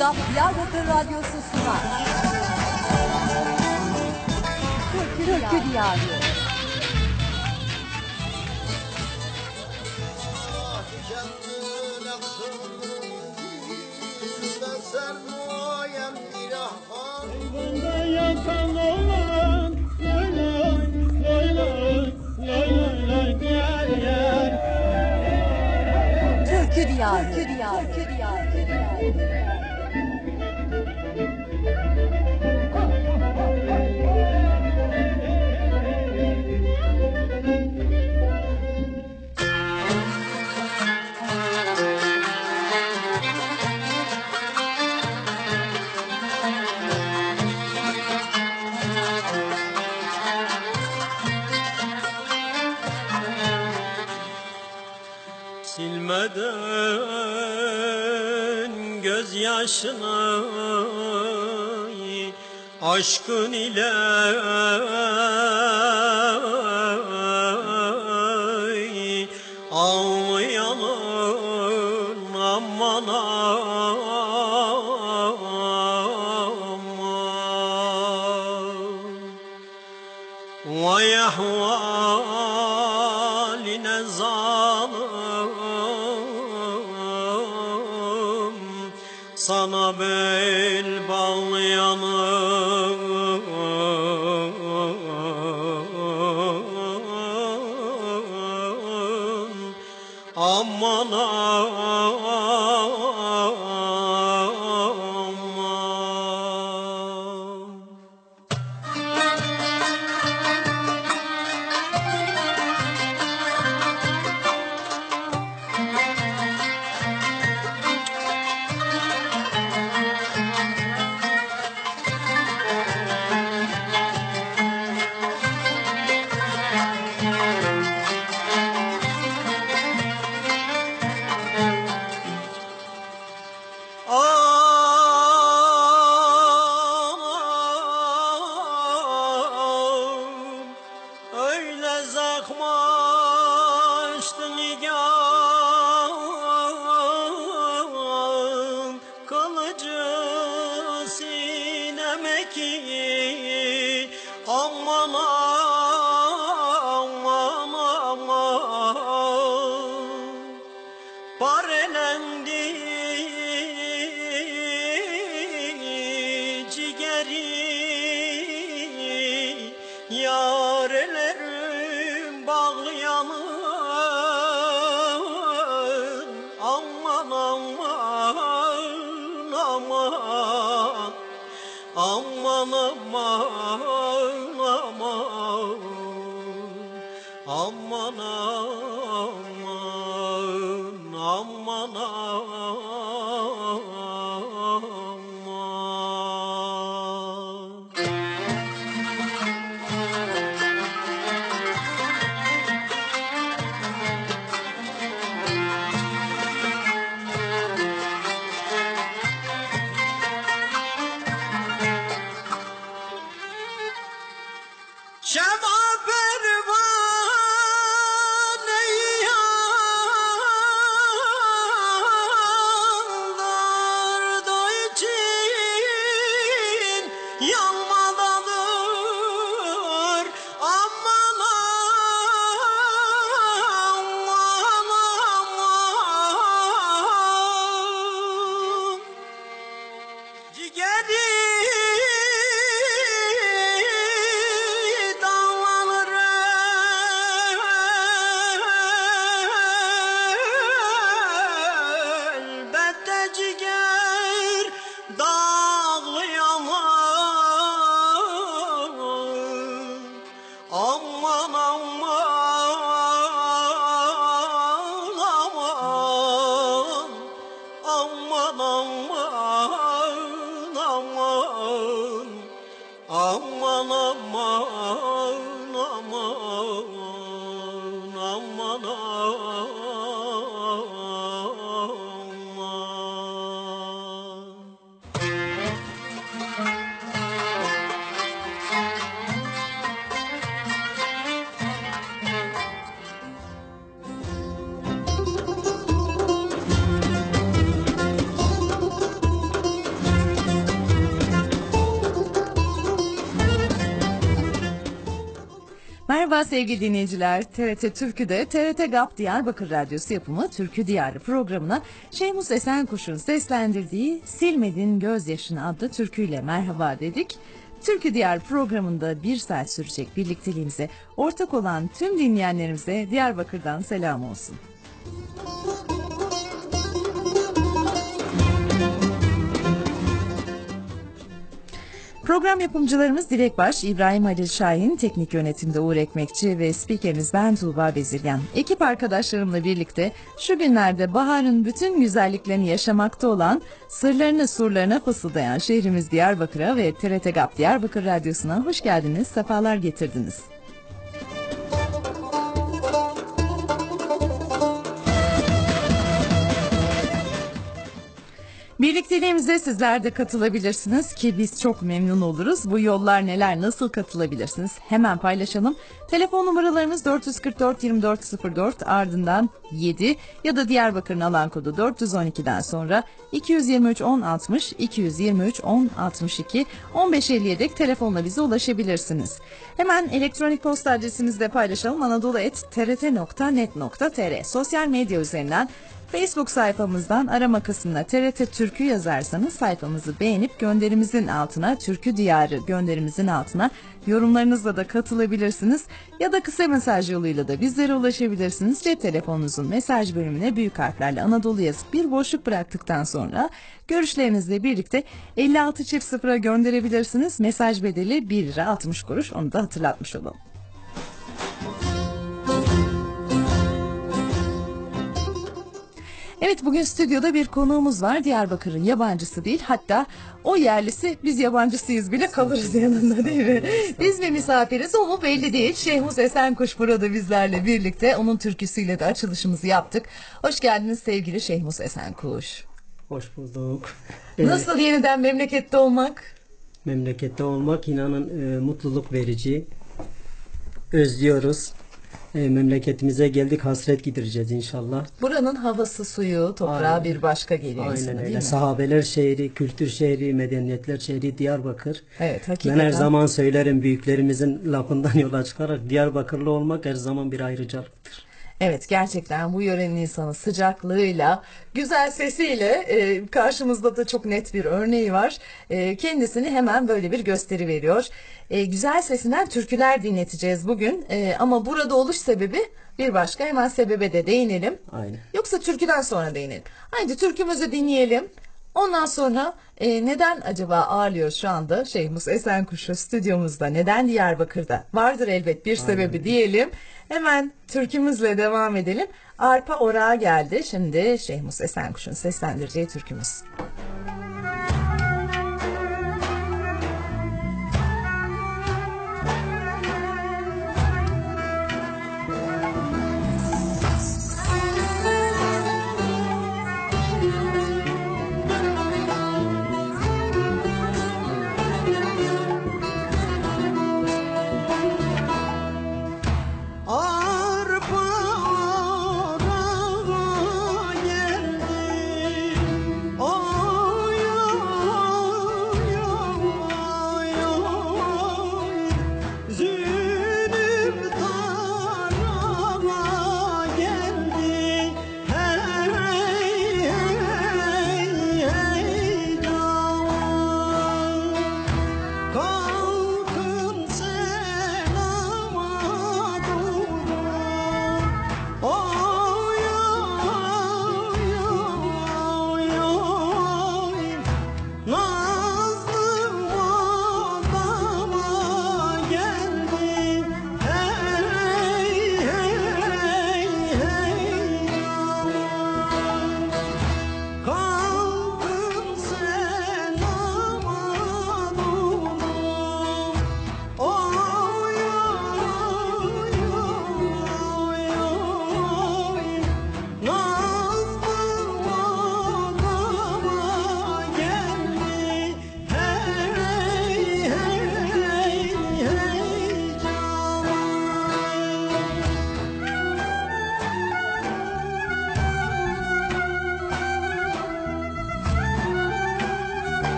Yozgat Diyarbakır Radyosu sunar. Türkü, Türkü Diyarı. Türkü Diyarı. Türkü Diyarı. Gözyaşını aşkın ile bağlayanım Merhaba sevgili dinleyiciler. TRT Türkü'de TRT GAP Diyarbakır Radyosu yapımı Türkü Diyarı programına Şeymus Esenkuş'un seslendirdiği Silmedin Gözyaşını adlı türküyle merhaba dedik. Türkü Diyar programında bir saat sürecek birlikteliğimize ortak olan tüm dinleyenlerimize Diyarbakır'dan selam olsun. Program yapımcılarımız Dilek Baş, İbrahim Halil Şahin, teknik yönetimde Uğur Ekmekçi ve spikeriniz ben Tuğba Bezirgen. Ekip arkadaşlarımla birlikte şu günlerde baharın bütün güzelliklerini yaşamakta olan, sırlarını surlarına fısıldayan şehrimiz Diyarbakır'a ve TRT GAP Diyarbakır Radyosu'na hoş geldiniz, sefalar getirdiniz. Birlikteliğimize sizler de katılabilirsiniz ki biz çok memnun oluruz. Bu yollar neler, nasıl katılabilirsiniz? Hemen paylaşalım. Telefon numaralarımız 444 2404 ardından 7 ya da Diyarbakır'ın alan kodu 412'den sonra 223 1060 223 1062 1550'ye dek telefonla bize ulaşabilirsiniz. Hemen elektronik posta adresimizi de paylaşalım. anadolu.trt.net.tr Sosyal medya üzerinden Facebook sayfamızdan arama kısmına TRT Türkü yazarsanız sayfamızı beğenip gönderimizin altına Türkü Diyarı gönderimizin altına yorumlarınızla da katılabilirsiniz. Ya da kısa mesaj yoluyla da bizlere ulaşabilirsiniz. Cep telefonunuzun mesaj bölümüne büyük harflerle Anadolu yazıp bir boşluk bıraktıktan sonra görüşlerinizle birlikte 56 çift sıfıra gönderebilirsiniz. Mesaj bedeli 1 lira 60 kuruş onu da hatırlatmış olalım. Evet bugün stüdyoda bir konuğumuz var. Diyarbakır'ın yabancısı değil. Hatta o yerlisi biz yabancısıyız bile kalırız yanında değil mi? Biz mi misafiriz o mu belli değil. Şehmus Esenkuş burada bizlerle birlikte. Onun türküsüyle de açılışımızı yaptık. Hoş geldiniz sevgili Şehmus Esenkuş. Hoş bulduk. Nasıl yeniden memlekette olmak? Memlekette olmak inanın e, mutluluk verici. Özlüyoruz. E, memleketimize geldik hasret gidireceğiz inşallah. Buranın havası, suyu, toprağı Aynen. bir başka geliyor Aynen insana değil öyle. mi? Sahabeler şehri, kültür şehri, medeniyetler şehri Diyarbakır. Evet Ben hakikaten. her zaman söylerim büyüklerimizin lafından yola çıkarak Diyarbakırlı olmak her zaman bir ayrıcalıktır. Evet gerçekten bu yörenin insanı sıcaklığıyla, güzel sesiyle e, karşımızda da çok net bir örneği var. E, kendisini hemen böyle bir gösteri veriyor. E, güzel sesinden türküler dinleteceğiz bugün. E, ama burada oluş sebebi bir başka. Hemen sebebe de değinelim. Aynen. Yoksa türküden sonra değinelim. Haydi türkümüzü dinleyelim. Ondan sonra e, neden acaba ağırlıyor şu anda Şeyhmus Esenkuşu stüdyomuzda? Neden Diyarbakır'da? Vardır elbet bir sebebi diyelim. Hemen türkümüzle devam edelim. Arpa Orağı geldi. Şimdi Şeyhmus Esenkuş'un seslendireceği türkümüz. Arpa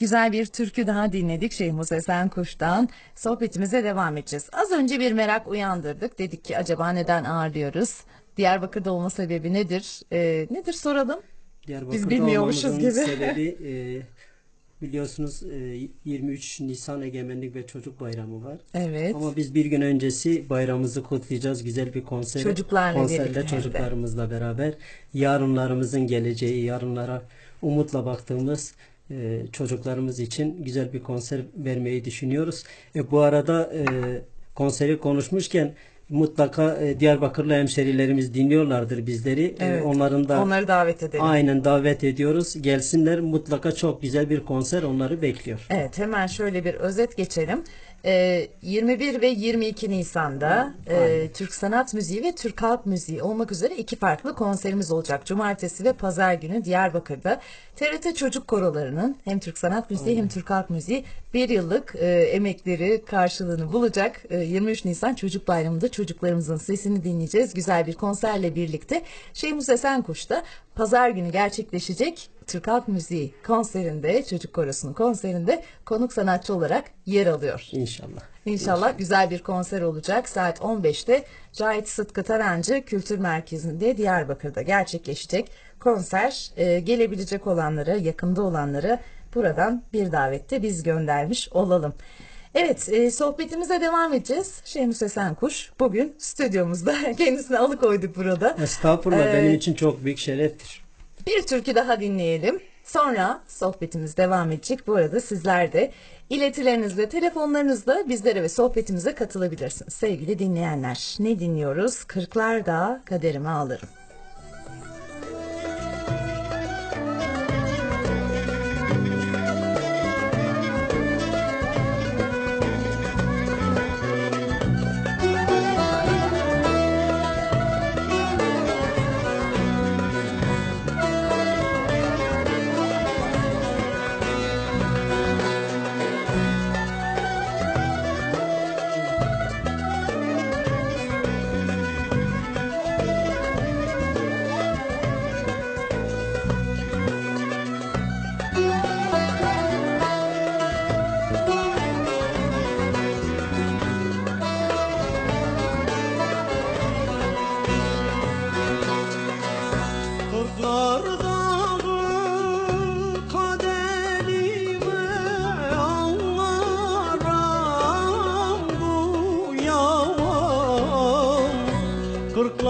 güzel bir türkü daha dinledik Şeyh Musa Senkuş'tan. Sohbetimize devam edeceğiz. Az önce bir merak uyandırdık. Dedik ki acaba neden ağırlıyoruz? Diyarbakır'da olma sebebi nedir? Ee, nedir soralım? Diyarbakır'da bilmiyormuşuz gibi. sebebi e, biliyorsunuz e, 23 Nisan Egemenlik ve Çocuk Bayramı var. Evet. Ama biz bir gün öncesi bayramımızı kutlayacağız. Güzel bir konser. Çocuklarla konserle birlikte hem de. çocuklarımızla beraber. Yarınlarımızın geleceği, yarınlara umutla baktığımız e, çocuklarımız için güzel bir konser vermeyi düşünüyoruz. E, bu arada e, konseri konuşmuşken mutlaka e, Diyarbakırlı hemşerilerimiz dinliyorlardır bizleri. E, Evet. onların da Onları davet edelim. aynen davet ediyoruz. Gelsinler. Mutlaka çok güzel bir konser onları bekliyor. Evet hemen şöyle bir özet geçelim. Ee, 21 ve 22 Nisan'da e, Türk Sanat Müziği ve Türk Halk Müziği olmak üzere iki farklı konserimiz olacak. Cumartesi ve Pazar günü Diyarbakır'da TRT Çocuk Korolarının hem Türk Sanat Müziği hem Türk Halk Müziği bir yıllık e, emekleri karşılığını bulacak. E, 23 Nisan Çocuk Bayramı'nda çocuklarımızın sesini dinleyeceğiz. Güzel bir konserle birlikte Şeyh Esenkuş'ta Pazar günü gerçekleşecek Türk Halk Müziği konserinde, çocuk korosunun konserinde konuk sanatçı olarak yer alıyor. İnşallah. İnşallah güzel bir konser olacak. Saat 15'te Cahit Sıtkı Tarancı Kültür Merkezi'nde Diyarbakır'da gerçekleşecek konser. Ee, gelebilecek olanlara, yakında olanlara buradan bir davette biz göndermiş olalım. Evet, e, sohbetimize devam edeceğiz. Şemus Esenkuş bugün stüdyomuzda. Kendisini alıkoyduk burada. Estağfurullah Ee, benim için çok büyük şereftir. Bir türkü daha dinleyelim. Sonra sohbetimiz devam edecek. Bu arada sizler de iletilerinizle, telefonlarınızla bizlere ve sohbetimize katılabilirsiniz. Sevgili dinleyenler, ne dinliyoruz? Kırklar Dağı kaderime alırım.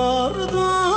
vardı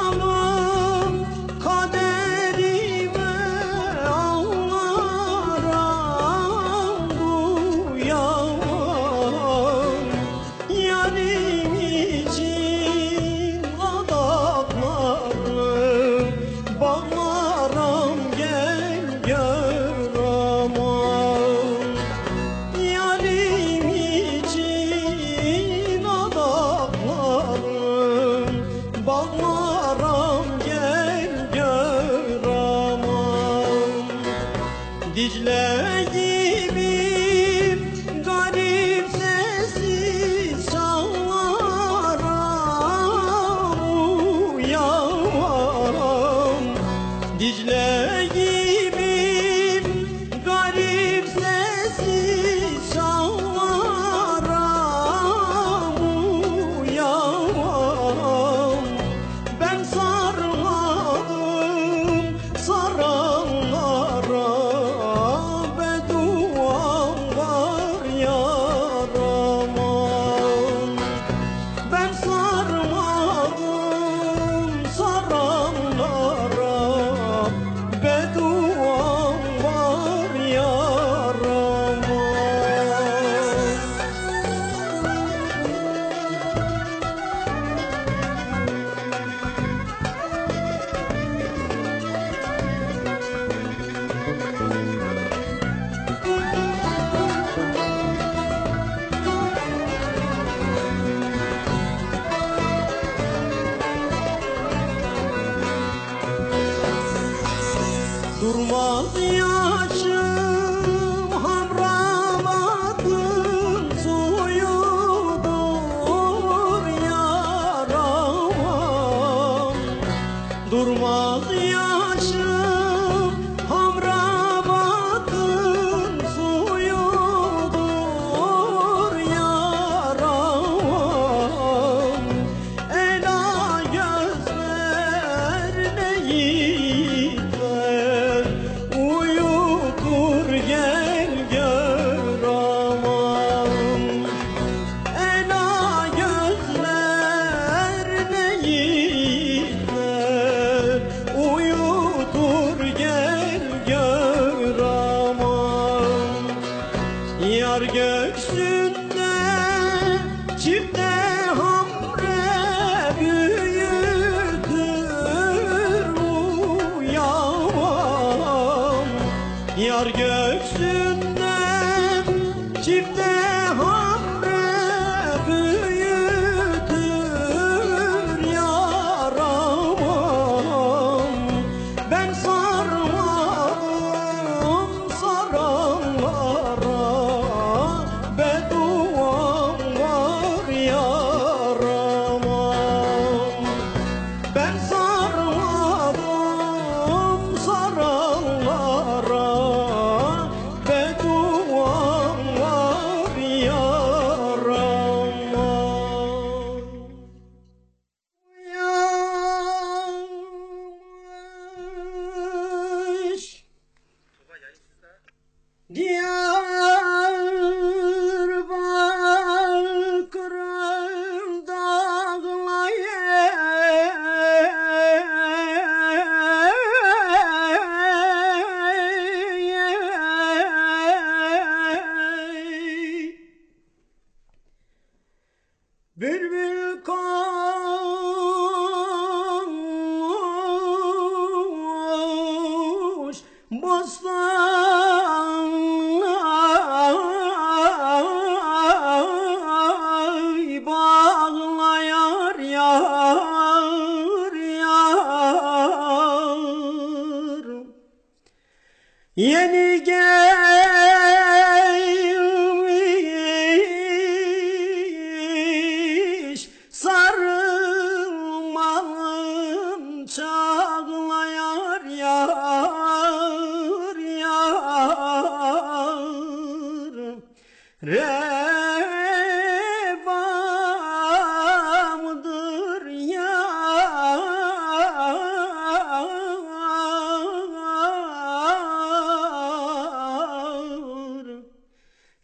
Dicle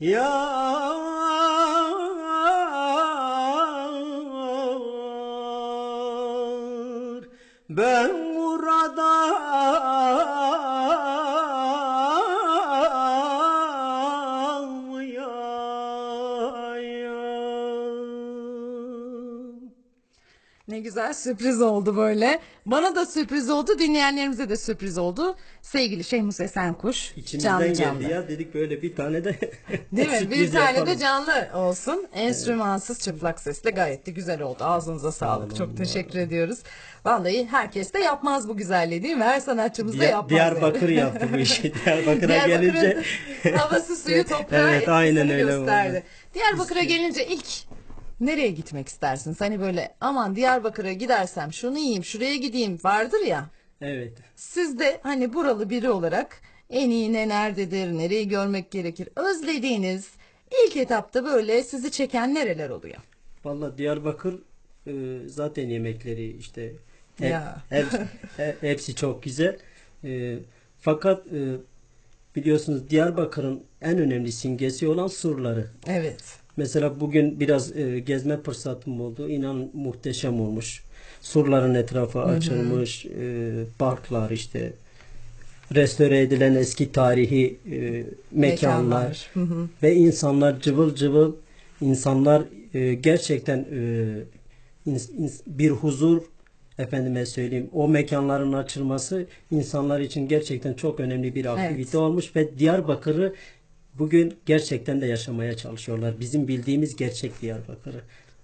Yeah. Sürpriz oldu böyle. Bana da sürpriz oldu, dinleyenlerimize de sürpriz oldu. Sevgili Şehmus Esenkuş, İçimizden canlı geldi canlı. ya dedik böyle bir tane de Değil mi? Bir sürpriz tane yapalım. de canlı olsun. Enstrümansız çıplak sesle gayet de güzel oldu. Ağzınıza sağlık. Çok teşekkür ediyoruz. Vallahi herkes de yapmaz bu güzelliği değil mi? Her sanatçımız da Diya- yapmaz. Diyarbakır yaptı bu işi. Diyarbakır'a Diyarbakır'ın gelince havası suyu toprağı Evet, aynen etkisini öyle gösterdi. oldu. Diyarbakır'a gelince ilk nereye gitmek istersiniz? Hani böyle aman Diyarbakır'a gidersem şunu yiyeyim şuraya gideyim vardır ya. evet. Siz de hani buralı biri olarak en iyi ne nerededir, nereyi görmek gerekir özlediğiniz ilk etapta böyle sizi çeken nereler oluyor? Vallahi Diyarbakır e, zaten yemekleri işte hep- Ya. hepsi, he- hepsi çok güzel. E, fakat e, biliyorsunuz Diyarbakır'ın en önemli simgesi olan surları. Evet. Mesela bugün biraz e, gezme fırsatım oldu. İnan muhteşem olmuş. Surların etrafı açılmış. E, parklar işte restore edilen eski tarihi e, mekanlar Mekanlar. Hı hı. ve insanlar cıvıl cıvıl insanlar e, gerçekten e, ins- ins- bir huzur efendime söyleyeyim o mekanların açılması insanlar için gerçekten çok önemli bir aktivite Evet. olmuş ve Diyarbakır'ı bugün gerçekten de yaşamaya çalışıyorlar. Bizim bildiğimiz gerçek Diyarbakır'ı.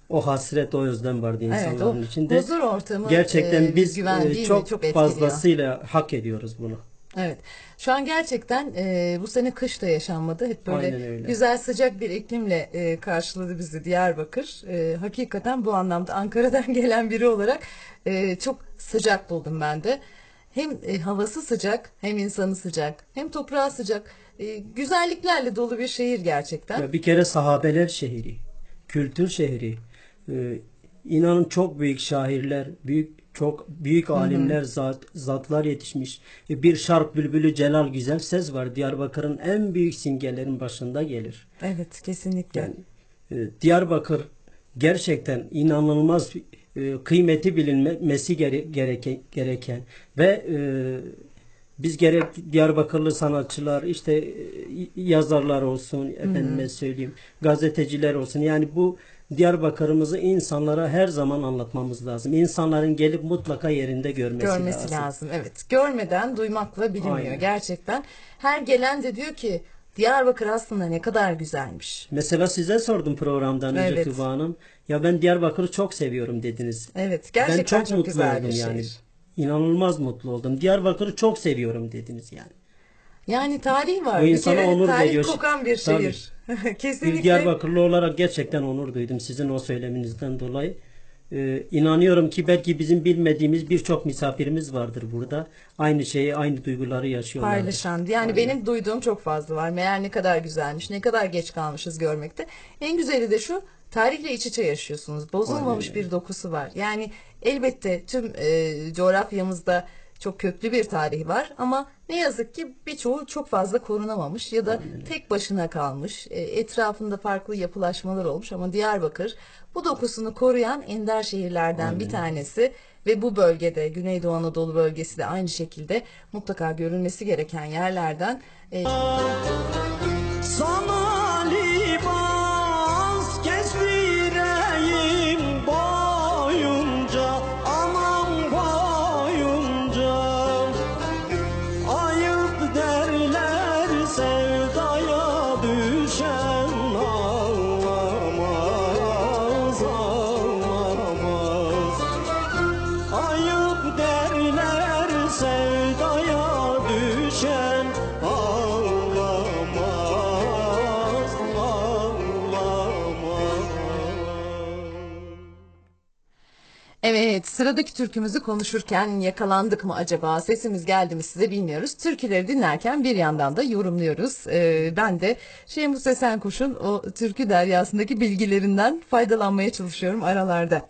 O hasret, o özlem vardı Evet, insanların o içinde. huzur ortamı, Gerçekten e, biz e, çok, Çok fazlasıyla hak ediyoruz bunu. Evet. Şu an gerçekten e, bu sene kış da yaşanmadı. Hep böyle güzel sıcak bir iklimle e, karşıladı bizi Diyarbakır. E, hakikaten bu anlamda Ankara'dan gelen biri olarak e, çok sıcak buldum ben de. Hem e, havası sıcak, hem insanı sıcak, hem toprağı sıcak. E, güzelliklerle dolu bir şehir gerçekten. Ya bir kere sahabeler şehri, kültür şehri. Ee, inanın çok büyük şairler, büyük çok büyük alimler, zat, zatlar yetişmiş. E, Bir şark bülbülü Celal Güzel Ses var. Diyarbakır'ın en büyük simgelerin başında gelir. Evet, kesinlikle. Yani e, Diyarbakır gerçekten inanılmaz e, kıymeti bilinmesi gere- gereken, gereken ve e, biz gerek Diyarbakırlı sanatçılar işte e, yazarlar olsun efendime söyleyeyim gazeteciler olsun yani bu Diyarbakır'ımızı insanlara her zaman anlatmamız lazım. İnsanların gelip mutlaka yerinde görmesi, Görmesi lazım. lazım. Evet. Görmeden duymakla bilinmiyor Aynen. gerçekten. Her gelen de diyor ki Diyarbakır aslında ne kadar güzelmiş. Mesela size sordum programdan önce Evet. Tuba Hanım. Ya ben Diyarbakır'ı çok seviyorum dediniz. Evet. Gerçekten ben çok, çok, güzel bir yani. İnanılmaz mutlu oldum. Diyarbakır'ı çok seviyorum dediniz yani. Yani tarih var. Bu Bir insana kere onur tarih veriyor. kokan bir Tabii. şehir. Kesinlikle. Bir Diyarbakırlı olarak gerçekten onur duydum sizin o söyleminizden dolayı. Ee, inanıyorum ki belki bizim bilmediğimiz birçok misafirimiz vardır burada. Aynı şeyi, aynı duyguları yaşıyorlar. paylaşan. Yani benim duyduğum çok fazla var. Meğer ne kadar güzelmiş, ne kadar geç kalmışız görmekte. En güzeli de şu, tarihle iç içe yaşıyorsunuz. Bozulmamış Aynen bir dokusu var. Yani elbette tüm e, coğrafyamızda çok köklü bir tarih var ama ne yazık ki birçoğu çok fazla korunamamış ya da tek başına kalmış. E, etrafında farklı yapılaşmalar olmuş ama Diyarbakır bu dokusunu koruyan ender şehirlerden bir tanesi ve bu bölgede Güneydoğu Anadolu bölgesi de aynı şekilde mutlaka görülmesi gereken yerlerden. E, sıradaki türkümüzü konuşurken yakalandık mı acaba? Sesimiz geldi mi size bilmiyoruz. Türküleri dinlerken bir yandan da yorumluyoruz. Ee, ben de Şemuz Sesenkuş'un o türkü deryasındaki bilgilerinden faydalanmaya çalışıyorum aralarda.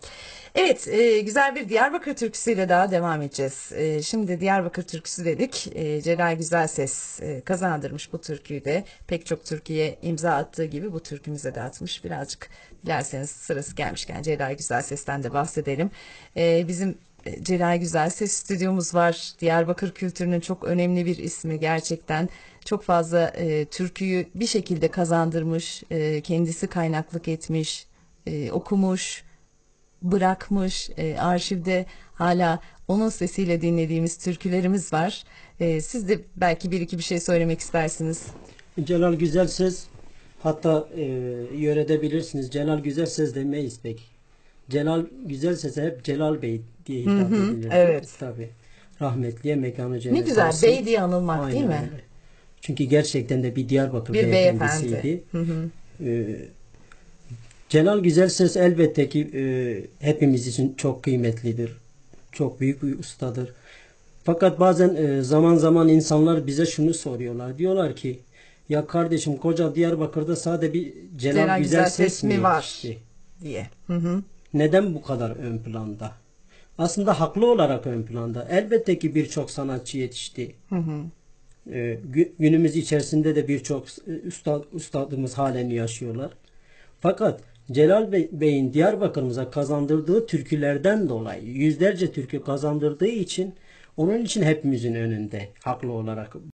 Evet, e, güzel bir Diyarbakır türküsüyle daha devam edeceğiz. E, şimdi Diyarbakır türküsü dedik. E, Celal Güzelses e, kazandırmış bu türküyü de. Pek çok türküye imza attığı gibi bu türkümüze de atmış. Birazcık dilerseniz sırası gelmişken Celal Güzelses'ten de bahsedelim. E, bizim e, Celal Güzelses stüdyomuz var. Diyarbakır kültürünün çok önemli bir ismi gerçekten. Çok fazla e, türküyü bir şekilde kazandırmış, e, kendisi kaynaklık etmiş, e, okumuş, bırakmış. E, arşivde hala onun sesiyle dinlediğimiz türkülerimiz var. E, siz de belki bir iki bir şey söylemek istersiniz. Celal Güzelses hatta e, yörede bilirsiniz Celal Güzelses demeyiz pek. Celal Güzelses'e hep Celal Bey diye hitap edilir. evet. Tabii. Rahmetliye mekanı cennet Ne güzel olsun. bey diye anılmak Aynen değil mi? öyle. Çünkü gerçekten de bir Diyarbakır Bir beyefendisiydi. beyefendi. Ee, Celal Güzelses elbette ki e, hepimiz için çok kıymetlidir. Çok büyük bir ustadır. Fakat bazen e, zaman zaman insanlar bize şunu soruyorlar. Diyorlar ki ya kardeşim koca Diyarbakır'da sade bir Celal, Celal Güzelses Güzelses mi mi var? yetişti? diye. Hı hı. Neden bu kadar ön planda? Aslında haklı olarak ön planda. Elbette ki birçok sanatçı yetişti. Ee, gü- günümüz içerisinde de birçok e, üstad, ustadımız halen yaşıyorlar. Fakat Celal Bey- Bey'in Diyarbakır'ımıza kazandırdığı türkülerden dolayı yüzlerce türkü kazandırdığı için onun için hepimizin önünde haklı olarak